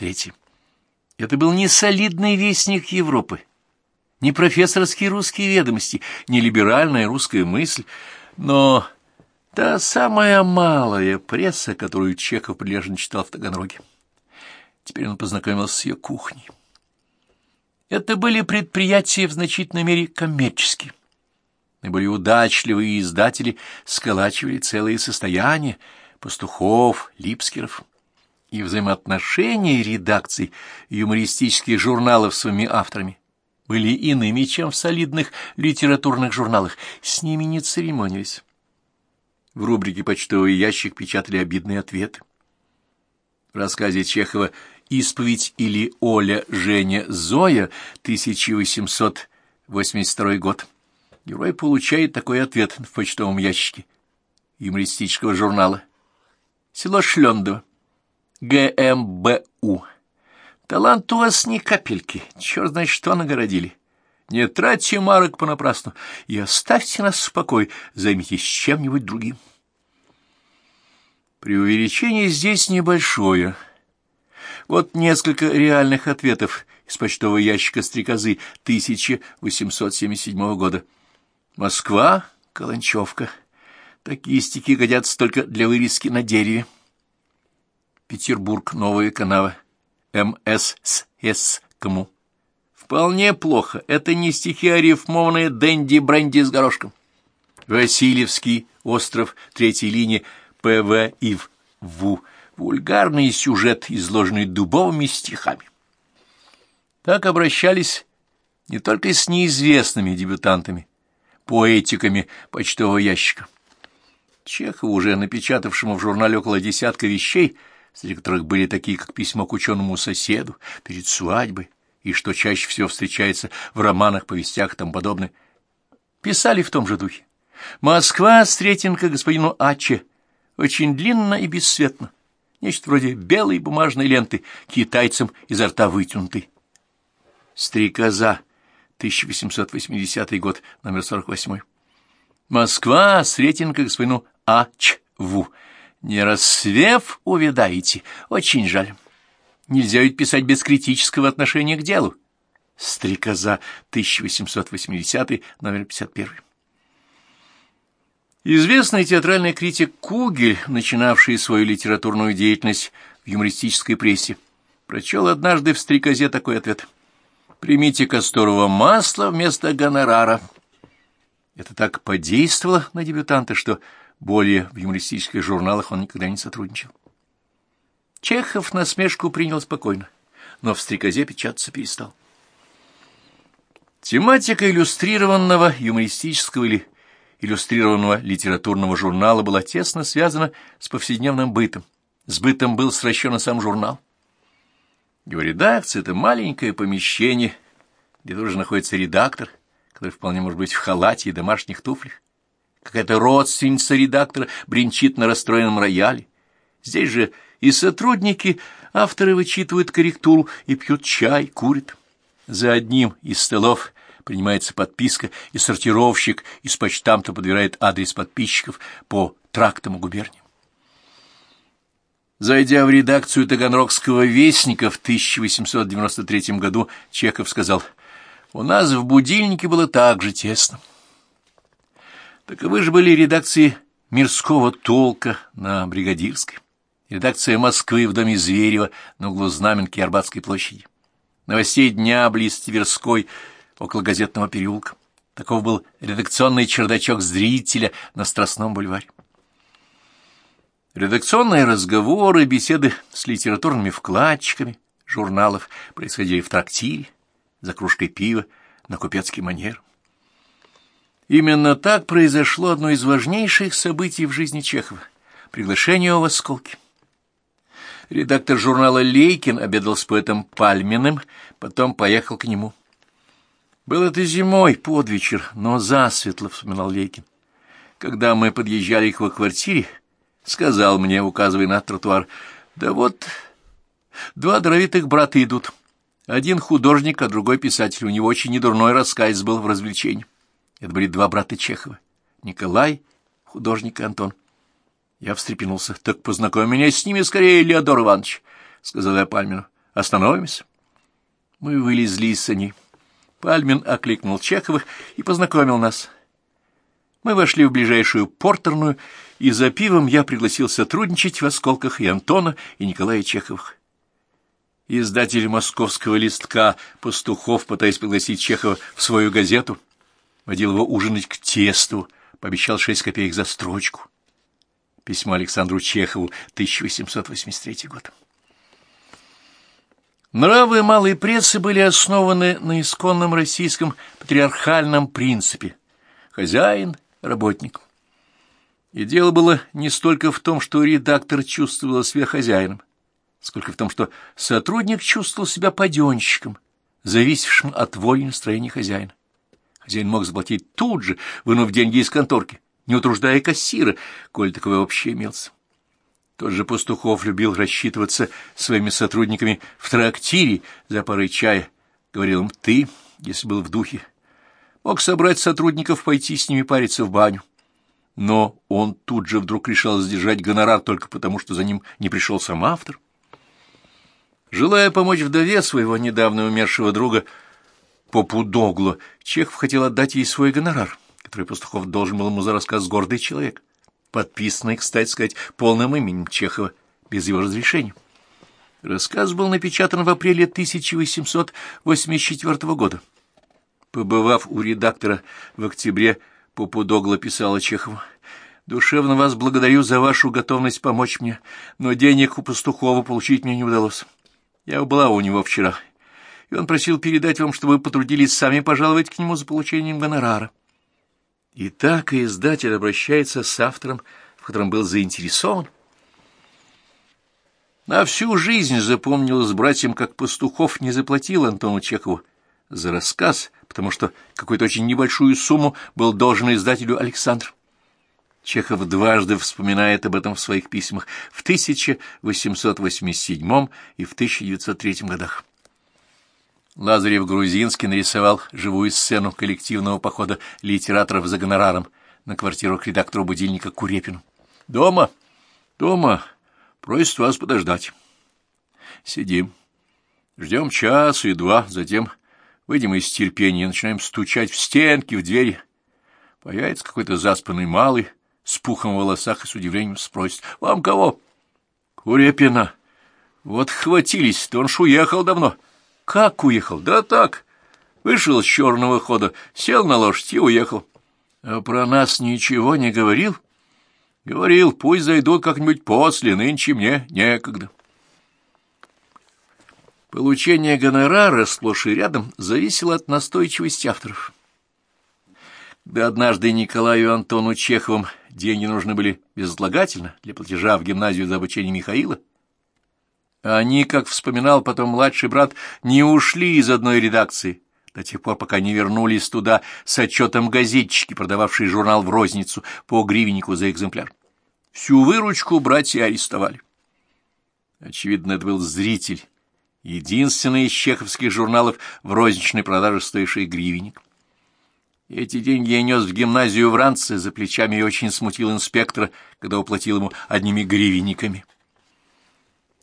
Третье. Это был не солидный вестник Европы, не профессорские русские ведомости, не либеральная русская мысль, но та самая малая пресса, которую Чехов прилежно читал в Таганроге. Теперь он познакомился с ее кухней. Это были предприятия в значительной мере коммерческие. Наиболее удачливые издатели сколачивали целые состояния пастухов, липскеров. И взаимоотношения редакций юмористических журналов с своими авторами были иными, чем в солидных литературных журналах. С ними не церемонились. В рубрике «Почтовый ящик» печатали обидные ответы. В рассказе Чехова «Исповедь» или «Оля, Женя, Зоя» 1882 год. Герой получает такой ответ в почтовом ящике юмористического журнала. Село Шлендово. ГМБУ. Талант у вас ни капельки. Черт знает, что нагородили. Не тратьте марок понапрасну и оставьте нас в покое, займитесь чем-нибудь другим. Преувеличение здесь небольшое — вот несколько реальных ответов из почтового ящика «Стрекозы» 1877 года. Москва, Каланчевка. Такие стихи годятся только для вырезки на дереве. Петербург, Новая канава. МСС. Кому? Вполне плохо. Это не стихи, а рифмованные дэнди-бренди с горошком. Васильевский остров, третьей линии, ПВ Ив. Ву вульгарный сюжет, изложенный дубовыми стихами. Так обращались не только с неизвестными дебютантами, поэтиками почтового ящика. Чехову, уже напечатавшему в журнале около десятка вещей, среди которых были такие, как письмо к ученому соседу, перед свадьбой, и что чаще всего встречается в романах, повестях и тому подобное, писали в том же духе. «Москва, Сретенка господину Аче, очень длинно и бесцветно нечто вроде белой бумажной ленты, китайцам изо рта вытянутой. Стрекоза, 1880 год, номер 48. Москва, Сретенка, господину А.Ч.В. Не рассвев, увядаете. Очень жаль. Нельзя ведь писать без критического отношения к делу. Стрекоза, 1880, номер 51. Известный театральный критик Кугель, начинавший свою литературную деятельность в юмористической прессе, прочел однажды в «Стрекозе» такой ответ. «Примите касторового масла вместо гонорара». Это так подействовало на дебютанта, что более в юмористических журналах он никогда не сотрудничал. Чехов на смешку принял спокойно, но в «Стрекозе» печататься перестал. Тематика иллюстрированного юмористического или иллюстрированного литературного журнала была тесно связана с повседневным бытом. С бытом был сращен сам журнал. Его редакция — это маленькое помещение, где тоже находится редактор, который вполне может быть в халате и домашних туфлях. Какая-то родственница редактора бренчит на расстроенном рояле. Здесь же и сотрудники, авторы вычитывают корректуру и пьют чай, курят. За одним из столов принимается подписка, и сортировщик из почтамта подбирает адрес подписчиков по трактам и губерниям. Зайдя в редакцию Таганрогского вестника в 1893 году, Чехов сказал, «У нас в будильнике было так же тесно». Таковы же были редакции «Мирского толка» на Бригадирской, редакция «Москвы» в доме Зверева на углу Знаменки и Арбатской площади, новостей дня близ Тверской – около газетного переулка. Таков был редакционный чердачок зрителя на Страстном бульваре. Редакционные разговоры, беседы с литературными вкладчиками журналов происходили в трактире, за кружкой пива, на купецкий манер. Именно так произошло одно из важнейших событий в жизни Чехова — приглашение в осколки. Редактор журнала Лейкин обедал с поэтом Пальминым, потом поехал к нему. Был это зимой, под вечер, но засветло, — вспоминал Лейкин. Когда мы подъезжали к его квартире, сказал мне, указывая на тротуар, да вот два даровитых брата идут. Один художник, а другой писатель. У него очень недурной рассказ был в развлечении. Это были два брата Чехова. Николай, художник и Антон. Я встрепенулся. — Так познакомь меня с ними скорее, Леодор Иванович, — сказал я Пальмину. остановимся. Мы вылезли из саней. Пальмин окликнул Чеховых и познакомил нас. Мы вошли в ближайшую портерную, и за пивом я пригласил сотрудничать в «Осколках» и Антона, и Николая Чеховых. Издатель московского листка Пастухов, пытаясь пригласить Чехова в свою газету, водил его ужинать к тесту, пообещал шесть копеек за строчку. Письмо Александру Чехову, 1883 год. Нравы малой прессы были основаны на исконном российском патриархальном принципе «хозяин, работник». И дело было не столько в том, что редактор чувствовал себя хозяином, сколько в том, что сотрудник чувствовал себя паденщиком, зависевшим от воли настроения хозяина. Хозяин мог заплатить тут же, вынув деньги из конторки, не утруждая кассира, коль таковой вообще имелся. Тот же Пастухов любил рассчитываться своими сотрудниками в трактире за парой чая. Говорил им «ты», если был в духе. Мог собрать сотрудников, пойти с ними париться в баню. Но он тут же вдруг решал сдержать гонорар только потому, что за ним не пришел сам автор. Желая помочь вдове своего недавно умершего друга Попудогло, Чехов хотел отдать ей свой гонорар, который Пастухов должен был ему за рассказ «Гордый человек» подписанный, кстати сказать, полным именем Чехова, без его разрешения. Рассказ был напечатан в апреле 1884 года. Побывав у редактора в октябре, Попудогла писала Чехову. «Душевно вас благодарю за вашу готовность помочь мне, но денег у Пастухова получить мне не удалось. Я была у него вчера, и он просил передать вам, чтобы вы потрудились сами пожаловать к нему за получением гонорара». И так издатель обращается с автором, в котором был заинтересован. На всю жизнь запомнилось братьям, как Пастухов не заплатил Антону Чекову за рассказ, потому что какую-то очень небольшую сумму был должен издателю Александр. Чехов дважды вспоминает об этом в своих письмах в 1887 и в 1903 годах. Лазарев-Грузинский нарисовал живую сцену коллективного похода литераторов за гонораром на квартиру к редактору будильника Курепину. «Дома? Дома. Просит вас подождать. Сидим. Ждем час и два, затем выйдем из терпения и начинаем стучать в стенки, в двери. Появится какой-то заспанный малый с пухом в волосах и с удивлением спросит. «Вам кого?» «Курепина. Вот хватились, то он ж уехал давно». Как уехал? Да так. Вышел с черного хода, сел на лошадь и уехал. А про нас ничего не говорил? Говорил, пусть зайдут как-нибудь после, нынче мне некогда. Получение гонорара сплошь и рядом зависело от настойчивости авторов. Да однажды Николаю и Антону Чеховым деньги нужны были безотлагательно для платежа в гимназию за обучение Михаила, они, как вспоминал потом младший брат, не ушли из одной редакции до тех пор, пока не вернулись туда с отчетом газетчики, продававшие журнал в розницу по гривеннику за экземпляр. Всю выручку братья арестовали. Очевидно, это был зритель, единственный из чеховских журналов в розничной продаже стоивший гривенник. Эти деньги я нес в гимназию в Ранце, за плечами и очень смутил инспектора, когда уплатил ему одними гривенниками.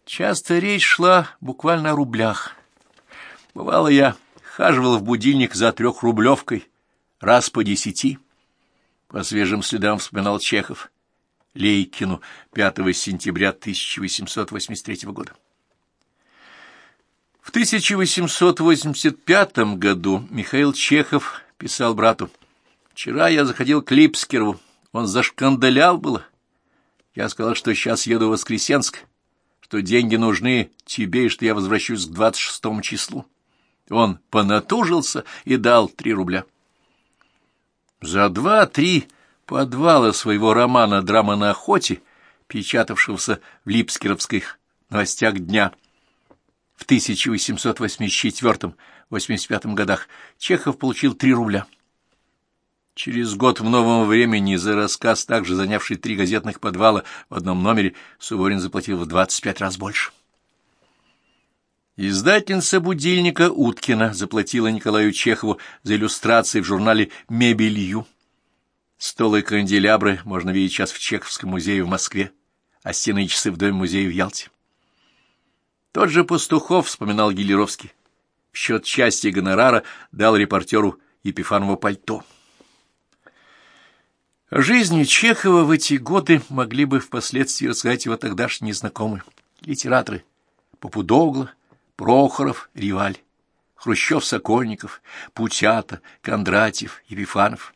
Часто речь шла буквально о рублях. Бывало, я хаживал в будильник за трехрублевкой, раз по десяти. По свежим следам вспоминал Чехов. Лейкину 5 сентября 1883 года. В 1885 году Михаил Чехов писал брату, «Вчера я заходил к Липскерову, он зашкандалял было. Я сказал, что сейчас еду в Воскресенск, что деньги нужны тебе и что я возвращусь к двадцать шестому числу. Он понатужился и дал три рубля. За два-три подвала своего романа «Драма на охоте», печатавшегося в Липскеровских новостях дня в 1884-85 годах, Чехов получил три рубля. Через год в новом времени за рассказ, также занявший три газетных подвала в одном номере, Суворин заплатил в 25 раз больше. Издательница будильника Уткина заплатила Николаю Чехову за иллюстрации в журнале «Мебелью». Столы и канделябры можно видеть сейчас в Чеховском музее в Москве, а стены и часы в Доме музея в Ялте. Тот же Пастухов вспоминал Гелеровский. В счет части гонорара дал репортеру Епифаново пальто. О жизни Чехова в эти годы могли бы впоследствии рассказать его тогдашние знакомые, литераторы Попудогла, Прохоров, Риваль, Хрущев-Сокольников, Путята, Кондратьев, Епифанов.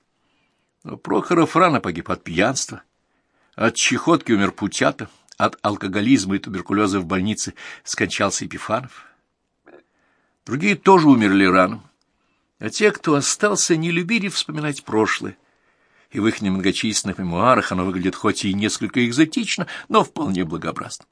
Но Прохоров рано погиб от пьянства, от чехотки умер Путята, от алкоголизма и туберкулеза в больнице скончался Епифанов. Другие тоже умерли рано, а те, кто остался, не любили вспоминать прошлое, и в их немногочисленных мемуарах оно выглядит хоть и несколько экзотично, но вполне благообразно.